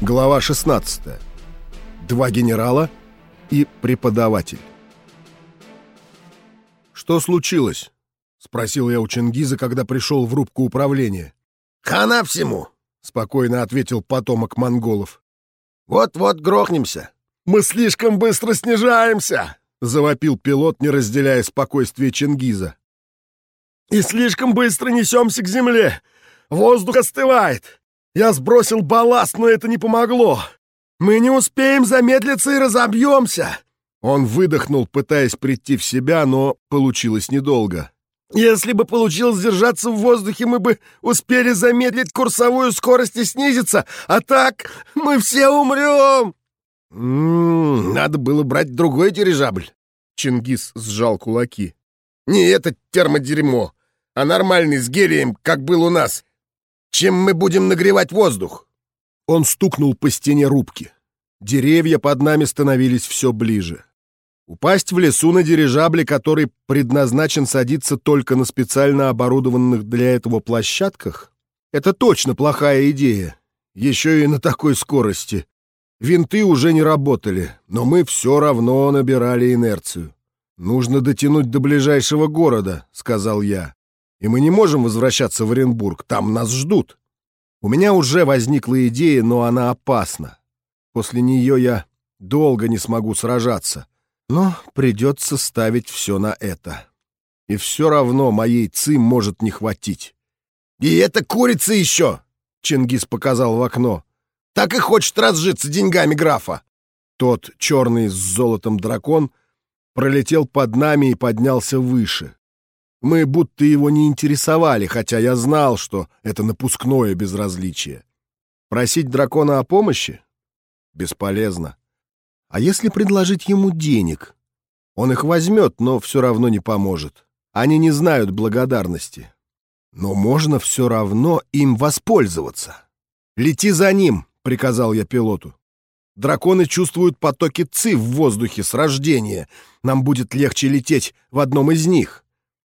Глава 16. Два генерала и преподаватель. «Что случилось?» — спросил я у Чингиза, когда пришел в рубку управления. «Хана всему!» — спокойно ответил потомок монголов. «Вот-вот грохнемся!» «Мы слишком быстро снижаемся!» — завопил пилот, не разделяя спокойствие Чингиза. «И слишком быстро несемся к земле! Воздух остывает! Я сбросил балласт, но это не помогло. Мы не успеем замедлиться и разобьемся!» Он выдохнул, пытаясь прийти в себя, но получилось недолго. «Если бы получилось держаться в воздухе, мы бы успели замедлить курсовую скорость и снизиться, а так мы все умрем!» «М -м, «Надо было брать другой дирижабль!» Чингис сжал кулаки. «Не это термодерьмо, а нормальный с гелием, как был у нас. Чем мы будем нагревать воздух?» Он стукнул по стене рубки. Деревья под нами становились все ближе. Упасть в лесу на дирижабле, который предназначен садиться только на специально оборудованных для этого площадках, это точно плохая идея. Еще и на такой скорости. Винты уже не работали, но мы все равно набирали инерцию. «Нужно дотянуть до ближайшего города», — сказал я и мы не можем возвращаться в Оренбург, там нас ждут. У меня уже возникла идея, но она опасна. После нее я долго не смогу сражаться, но придется ставить все на это. И все равно моей ци может не хватить. «И это курица еще!» — Чингис показал в окно. «Так и хочет разжиться деньгами графа!» Тот черный с золотом дракон пролетел под нами и поднялся выше. Мы будто его не интересовали, хотя я знал, что это напускное безразличие. Просить дракона о помощи? Бесполезно. А если предложить ему денег? Он их возьмет, но все равно не поможет. Они не знают благодарности. Но можно все равно им воспользоваться. «Лети за ним!» — приказал я пилоту. Драконы чувствуют потоки ци в воздухе с рождения. Нам будет легче лететь в одном из них.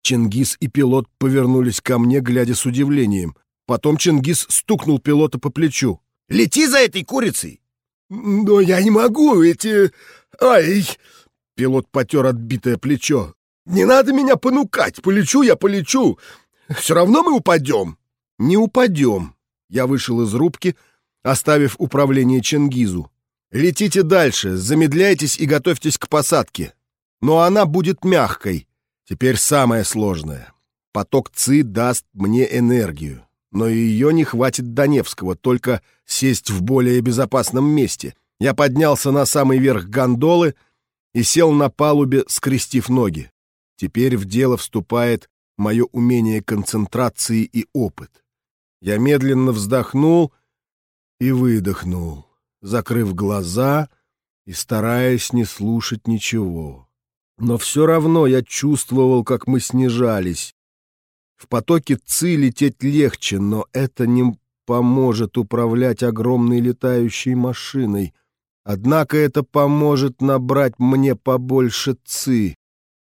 Чингис и пилот повернулись ко мне, глядя с удивлением. Потом Чингис стукнул пилота по плечу. «Лети за этой курицей!» «Но я не могу, эти... Ай!» Пилот потер отбитое плечо. «Не надо меня понукать! Полечу я, полечу! Все равно мы упадем!» «Не упадем!» Я вышел из рубки, оставив управление Чингизу. «Летите дальше, замедляйтесь и готовьтесь к посадке. Но она будет мягкой, Теперь самое сложное. Поток ЦИ даст мне энергию, но ее не хватит до Невского, только сесть в более безопасном месте. Я поднялся на самый верх гондолы и сел на палубе, скрестив ноги. Теперь в дело вступает мое умение концентрации и опыт. Я медленно вздохнул и выдохнул, закрыв глаза и стараясь не слушать ничего. Но все равно я чувствовал, как мы снижались. В потоке ЦИ лететь легче, но это не поможет управлять огромной летающей машиной. Однако это поможет набрать мне побольше ЦИ,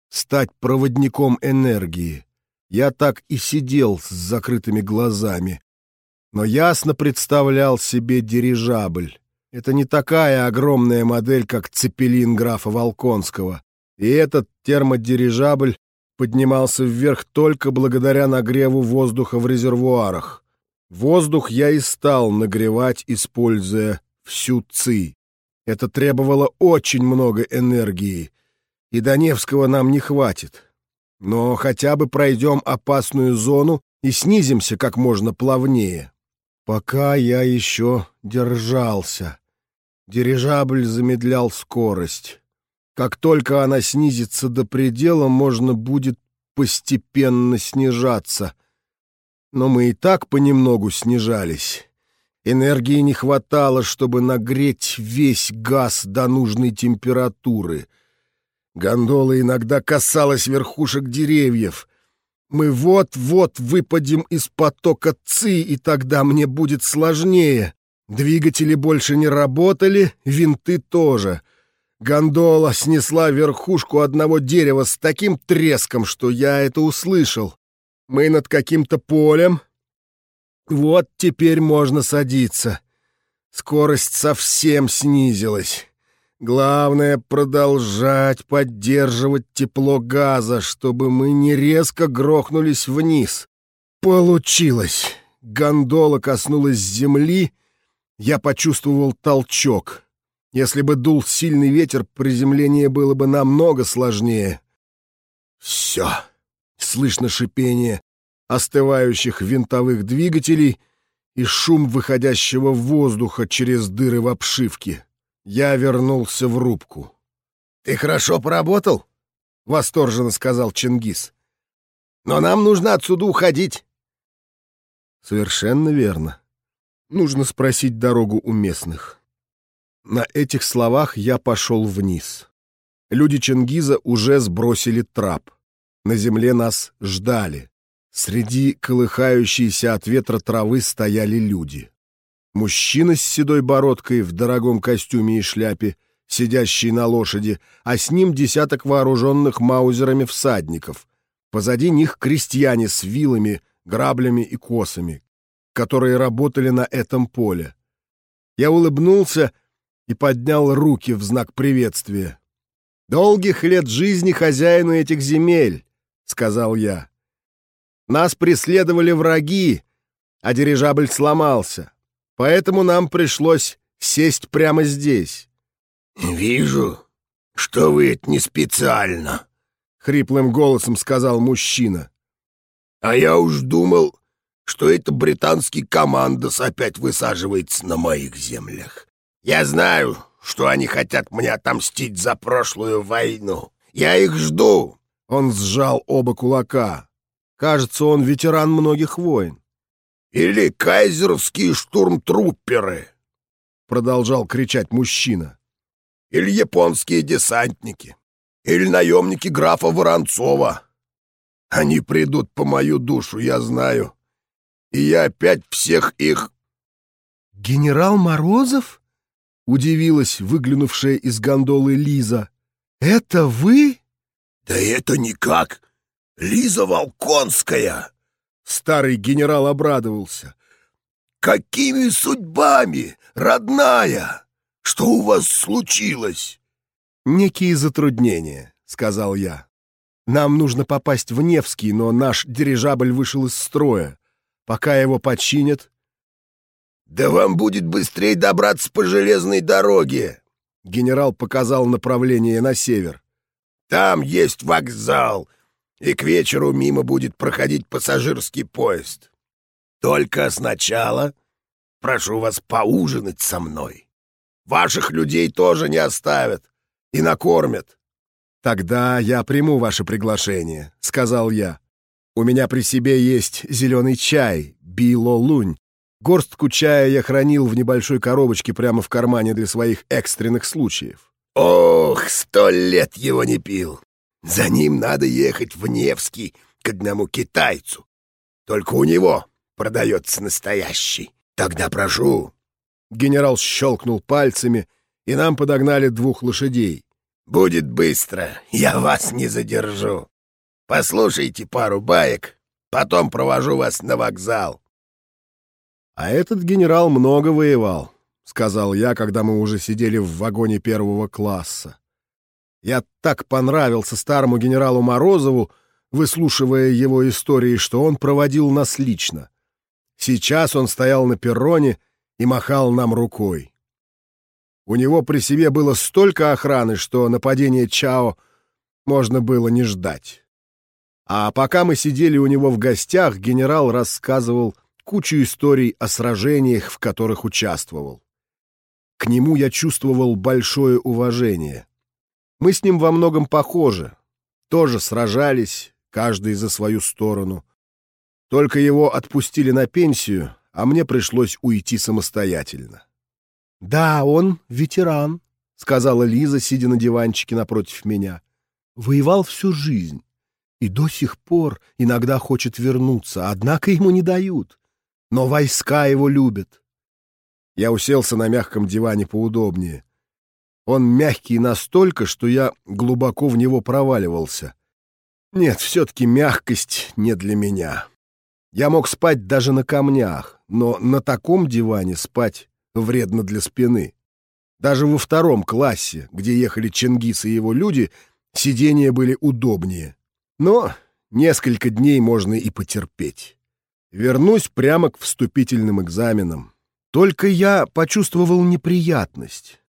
стать проводником энергии. Я так и сидел с закрытыми глазами, но ясно представлял себе дирижабль. Это не такая огромная модель, как цепелин графа Волконского. И этот термодирижабль поднимался вверх только благодаря нагреву воздуха в резервуарах. Воздух я и стал нагревать, используя всю ЦИ. Это требовало очень много энергии, и до Невского нам не хватит. Но хотя бы пройдем опасную зону и снизимся как можно плавнее. Пока я еще держался. Дирижабль замедлял скорость. Как только она снизится до предела, можно будет постепенно снижаться. Но мы и так понемногу снижались. Энергии не хватало, чтобы нагреть весь газ до нужной температуры. Гондола иногда касалась верхушек деревьев. Мы вот-вот выпадем из потока ЦИ, и тогда мне будет сложнее. Двигатели больше не работали, винты тоже — Гондола снесла верхушку одного дерева с таким треском, что я это услышал. Мы над каким-то полем. Вот теперь можно садиться. Скорость совсем снизилась. Главное — продолжать поддерживать тепло газа, чтобы мы не резко грохнулись вниз. Получилось. Гондола коснулась земли, я почувствовал толчок. Если бы дул сильный ветер, приземление было бы намного сложнее. Все. Слышно шипение остывающих винтовых двигателей и шум выходящего воздуха через дыры в обшивке. Я вернулся в рубку. «Ты хорошо поработал?» — восторженно сказал Чингис. «Но нам нужно отсюда уходить». «Совершенно верно. Нужно спросить дорогу у местных». На этих словах я пошел вниз. Люди Чингиза уже сбросили трап. На земле нас ждали. Среди колыхающейся от ветра травы стояли люди. Мужчина с седой бородкой в дорогом костюме и шляпе, сидящий на лошади, а с ним десяток вооруженных маузерами всадников. Позади них крестьяне с вилами, граблями и косами, которые работали на этом поле. Я улыбнулся и поднял руки в знак приветствия. «Долгих лет жизни хозяину этих земель», — сказал я. «Нас преследовали враги, а дирижабль сломался, поэтому нам пришлось сесть прямо здесь». «Вижу, что вы это не специально», — хриплым голосом сказал мужчина. «А я уж думал, что это британский командос опять высаживается на моих землях. Я знаю, что они хотят мне отомстить за прошлую войну. Я их жду!» Он сжал оба кулака. Кажется, он ветеран многих войн. «Или кайзеровские штурмтрупперы!» Продолжал кричать мужчина. «Или японские десантники. Или наемники графа Воронцова. Они придут по мою душу, я знаю. И я опять всех их...» «Генерал Морозов?» — удивилась выглянувшая из гондолы Лиза. «Это вы?» «Да это никак! Лиза Волконская!» Старый генерал обрадовался. «Какими судьбами, родная? Что у вас случилось?» «Некие затруднения», — сказал я. «Нам нужно попасть в Невский, но наш дирижабль вышел из строя. Пока его починят, «Да вам будет быстрее добраться по железной дороге!» Генерал показал направление на север. «Там есть вокзал, и к вечеру мимо будет проходить пассажирский поезд. Только сначала прошу вас поужинать со мной. Ваших людей тоже не оставят и накормят». «Тогда я приму ваше приглашение», — сказал я. «У меня при себе есть зеленый чай, било-лунь, Горстку чая я хранил в небольшой коробочке прямо в кармане для своих экстренных случаев. «Ох, сто лет его не пил! За ним надо ехать в Невский к одному китайцу. Только у него продается настоящий. Тогда прошу». Генерал щелкнул пальцами, и нам подогнали двух лошадей. «Будет быстро, я вас не задержу. Послушайте пару баек, потом провожу вас на вокзал. «А этот генерал много воевал», — сказал я, когда мы уже сидели в вагоне первого класса. Я так понравился старому генералу Морозову, выслушивая его истории, что он проводил нас лично. Сейчас он стоял на перроне и махал нам рукой. У него при себе было столько охраны, что нападение Чао можно было не ждать. А пока мы сидели у него в гостях, генерал рассказывал кучу историй о сражениях, в которых участвовал. К нему я чувствовал большое уважение. Мы с ним во многом похожи, тоже сражались, каждый за свою сторону. Только его отпустили на пенсию, а мне пришлось уйти самостоятельно. «Да, он ветеран», — сказала Лиза, сидя на диванчике напротив меня. «Воевал всю жизнь и до сих пор иногда хочет вернуться, однако ему не дают но войска его любят. Я уселся на мягком диване поудобнее. Он мягкий настолько, что я глубоко в него проваливался. Нет, все-таки мягкость не для меня. Я мог спать даже на камнях, но на таком диване спать вредно для спины. Даже во втором классе, где ехали Чингис и его люди, сидения были удобнее. Но несколько дней можно и потерпеть. Вернусь прямо к вступительным экзаменам. Только я почувствовал неприятность.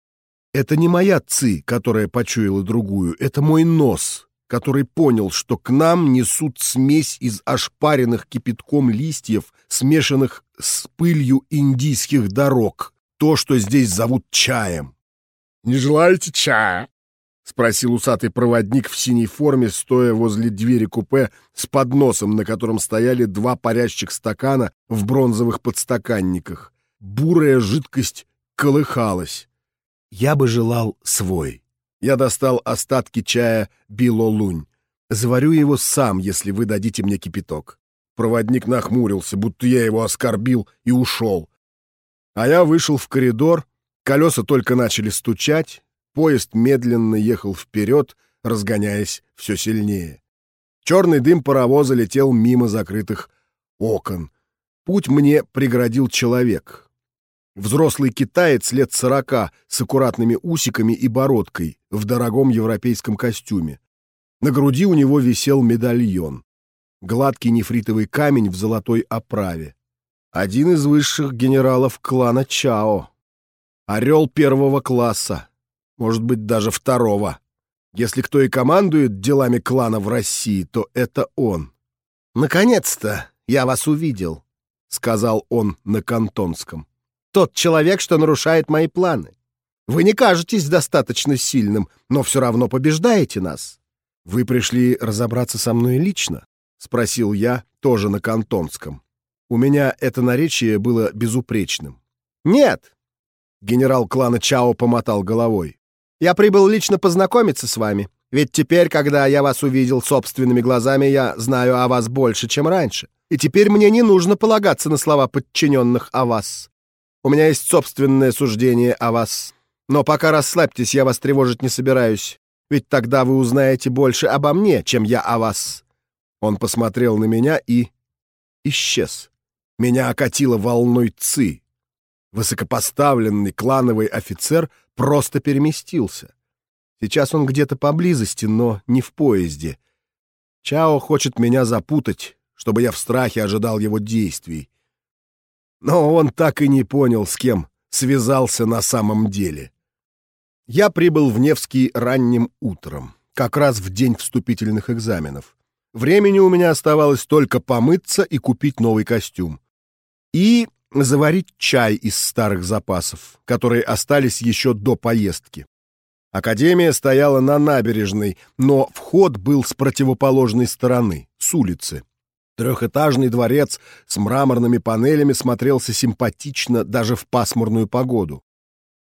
Это не моя ци, которая почуяла другую, это мой нос, который понял, что к нам несут смесь из ошпаренных кипятком листьев, смешанных с пылью индийских дорог, то, что здесь зовут чаем. «Не желаете чая?» — спросил усатый проводник в синей форме, стоя возле двери купе с подносом, на котором стояли два парящих стакана в бронзовых подстаканниках. Бурая жидкость колыхалась. Я бы желал свой. Я достал остатки чая Билолунь. Заварю его сам, если вы дадите мне кипяток. Проводник нахмурился, будто я его оскорбил, и ушел. А я вышел в коридор, колеса только начали стучать, поезд медленно ехал вперед, разгоняясь все сильнее. Черный дым паровоза летел мимо закрытых окон. Путь мне преградил человек. Взрослый китаец лет сорока с аккуратными усиками и бородкой в дорогом европейском костюме. На груди у него висел медальон. Гладкий нефритовый камень в золотой оправе. Один из высших генералов клана Чао. Орел первого класса. Может быть, даже второго. Если кто и командует делами клана в России, то это он. «Наконец-то я вас увидел», — сказал он на кантонском тот человек, что нарушает мои планы. Вы не кажетесь достаточно сильным, но все равно побеждаете нас. Вы пришли разобраться со мной лично? Спросил я, тоже на кантонском. У меня это наречие было безупречным. Нет. Генерал клана Чао помотал головой. Я прибыл лично познакомиться с вами. Ведь теперь, когда я вас увидел собственными глазами, я знаю о вас больше, чем раньше. И теперь мне не нужно полагаться на слова подчиненных о вас. У меня есть собственное суждение о вас. Но пока расслабьтесь, я вас тревожить не собираюсь. Ведь тогда вы узнаете больше обо мне, чем я о вас». Он посмотрел на меня и... исчез. Меня окатило волной ци. Высокопоставленный клановый офицер просто переместился. Сейчас он где-то поблизости, но не в поезде. Чао хочет меня запутать, чтобы я в страхе ожидал его действий но он так и не понял, с кем связался на самом деле. Я прибыл в Невский ранним утром, как раз в день вступительных экзаменов. Времени у меня оставалось только помыться и купить новый костюм. И заварить чай из старых запасов, которые остались еще до поездки. Академия стояла на набережной, но вход был с противоположной стороны, с улицы. Трехэтажный дворец с мраморными панелями смотрелся симпатично даже в пасмурную погоду.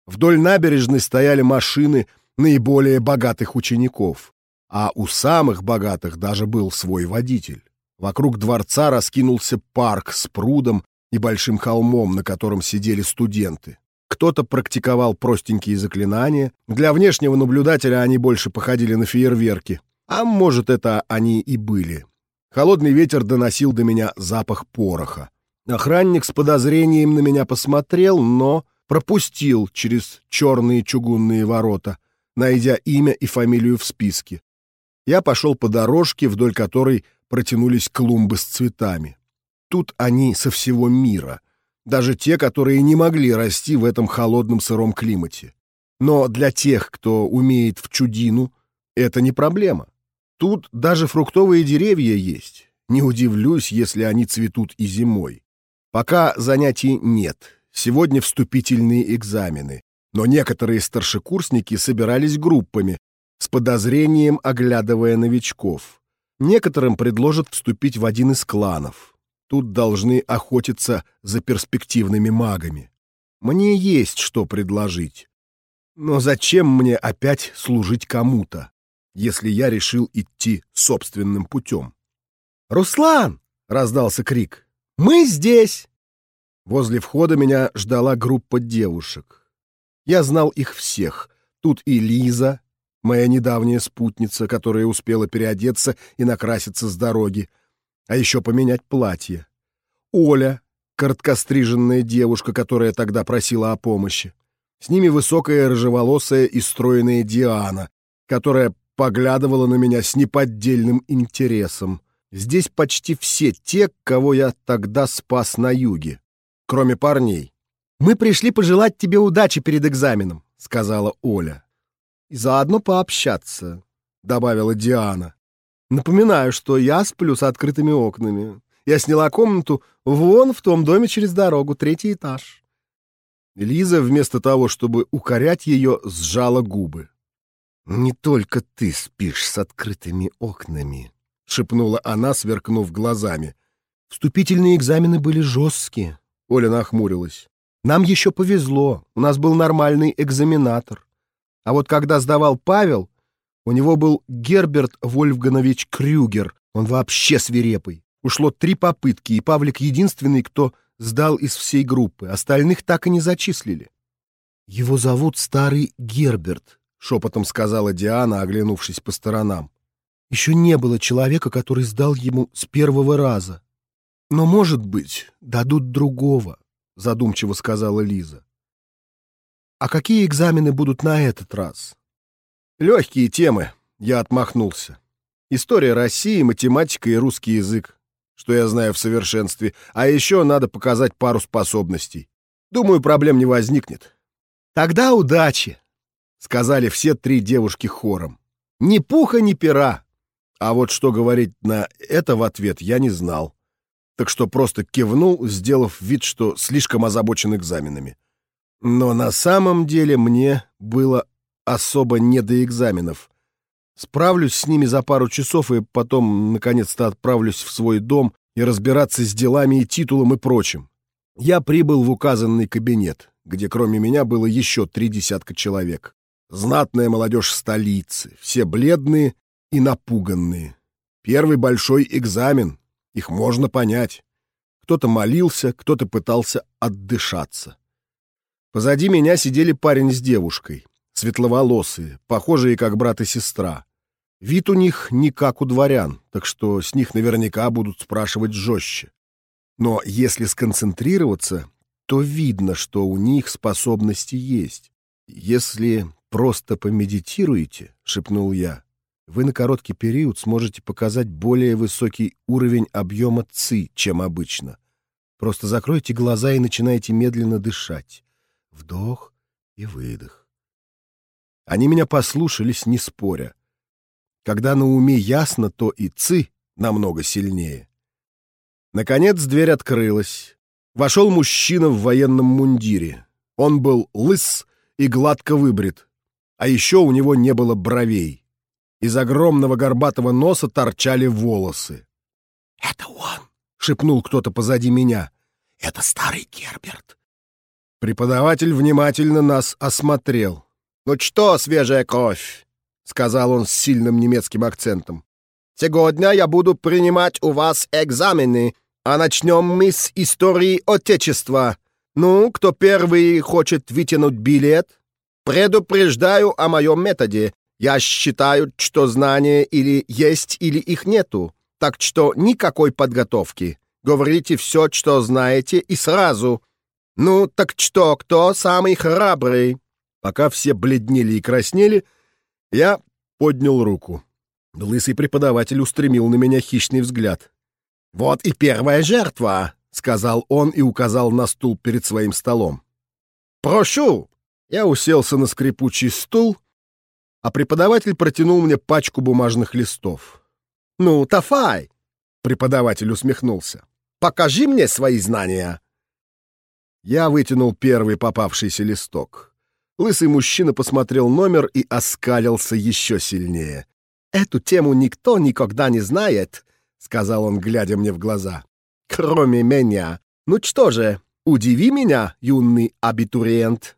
Вдоль набережной стояли машины наиболее богатых учеников, а у самых богатых даже был свой водитель. Вокруг дворца раскинулся парк с прудом и большим холмом, на котором сидели студенты. Кто-то практиковал простенькие заклинания, для внешнего наблюдателя они больше походили на фейерверки, а может, это они и были. Холодный ветер доносил до меня запах пороха. Охранник с подозрением на меня посмотрел, но пропустил через черные чугунные ворота, найдя имя и фамилию в списке. Я пошел по дорожке, вдоль которой протянулись клумбы с цветами. Тут они со всего мира, даже те, которые не могли расти в этом холодном сыром климате. Но для тех, кто умеет в чудину, это не проблема. Тут даже фруктовые деревья есть. Не удивлюсь, если они цветут и зимой. Пока занятий нет. Сегодня вступительные экзамены. Но некоторые старшекурсники собирались группами, с подозрением оглядывая новичков. Некоторым предложат вступить в один из кланов. Тут должны охотиться за перспективными магами. Мне есть что предложить. Но зачем мне опять служить кому-то? если я решил идти собственным путем. «Руслан!» — раздался крик. «Мы здесь!» Возле входа меня ждала группа девушек. Я знал их всех. Тут и Лиза, моя недавняя спутница, которая успела переодеться и накраситься с дороги, а еще поменять платье. Оля, короткостриженная девушка, которая тогда просила о помощи. С ними высокая рыжеволосая и стройная Диана, которая поглядывала на меня с неподдельным интересом. Здесь почти все те, кого я тогда спас на юге, кроме парней. «Мы пришли пожелать тебе удачи перед экзаменом», — сказала Оля. «И заодно пообщаться», — добавила Диана. «Напоминаю, что я сплю с открытыми окнами. Я сняла комнату вон в том доме через дорогу, третий этаж». Лиза, вместо того, чтобы укорять ее, сжала губы. «Не только ты спишь с открытыми окнами», — шепнула она, сверкнув глазами. «Вступительные экзамены были жесткие», — Оля нахмурилась. «Нам еще повезло, у нас был нормальный экзаменатор. А вот когда сдавал Павел, у него был Герберт Вольфганович Крюгер, он вообще свирепый. Ушло три попытки, и Павлик единственный, кто сдал из всей группы, остальных так и не зачислили. «Его зовут Старый Герберт», — шепотом сказала Диана, оглянувшись по сторонам. «Еще не было человека, который сдал ему с первого раза. Но, может быть, дадут другого», — задумчиво сказала Лиза. «А какие экзамены будут на этот раз?» «Легкие темы», — я отмахнулся. «История России, математика и русский язык что я знаю в совершенстве, а еще надо показать пару способностей. Думаю, проблем не возникнет. Тогда удачи, сказали все три девушки хором. Ни пуха, ни пера. А вот что говорить на это в ответ я не знал. Так что просто кивнул, сделав вид, что слишком озабочен экзаменами. Но на самом деле мне было особо не до экзаменов. Справлюсь с ними за пару часов и потом, наконец-то, отправлюсь в свой дом и разбираться с делами и титулом и прочим. Я прибыл в указанный кабинет, где кроме меня было еще три десятка человек. Знатная молодежь столицы, все бледные и напуганные. Первый большой экзамен, их можно понять. Кто-то молился, кто-то пытался отдышаться. Позади меня сидели парень с девушкой светловолосые, похожие как брат и сестра. Вид у них не как у дворян, так что с них наверняка будут спрашивать жестче. Но если сконцентрироваться, то видно, что у них способности есть. Если просто помедитируете, — шепнул я, — вы на короткий период сможете показать более высокий уровень объема ЦИ, чем обычно. Просто закройте глаза и начинайте медленно дышать. Вдох и выдох. Они меня послушались, не споря. Когда на уме ясно, то и ци намного сильнее. Наконец дверь открылась. Вошел мужчина в военном мундире. Он был лыс и гладко выбрит, а еще у него не было бровей. Из огромного горбатого носа торчали волосы. «Это он!» — шепнул кто-то позади меня. «Это старый Герберт!» Преподаватель внимательно нас осмотрел. «Ну что, свежая кровь?» — сказал он с сильным немецким акцентом. «Сегодня я буду принимать у вас экзамены, а начнем мы с истории Отечества. Ну, кто первый хочет вытянуть билет? Предупреждаю о моем методе. Я считаю, что знания или есть, или их нету. Так что никакой подготовки. Говорите все, что знаете, и сразу. Ну, так что, кто самый храбрый?» Пока все бледнели и краснели, я поднял руку. Лысый преподаватель устремил на меня хищный взгляд. «Вот и первая жертва!» — сказал он и указал на стул перед своим столом. «Прошу!» Я уселся на скрипучий стул, а преподаватель протянул мне пачку бумажных листов. «Ну, Тафай!» — преподаватель усмехнулся. «Покажи мне свои знания!» Я вытянул первый попавшийся листок. Лысый мужчина посмотрел номер и оскалился еще сильнее. «Эту тему никто никогда не знает», — сказал он, глядя мне в глаза. «Кроме меня. Ну что же, удиви меня, юный абитуриент».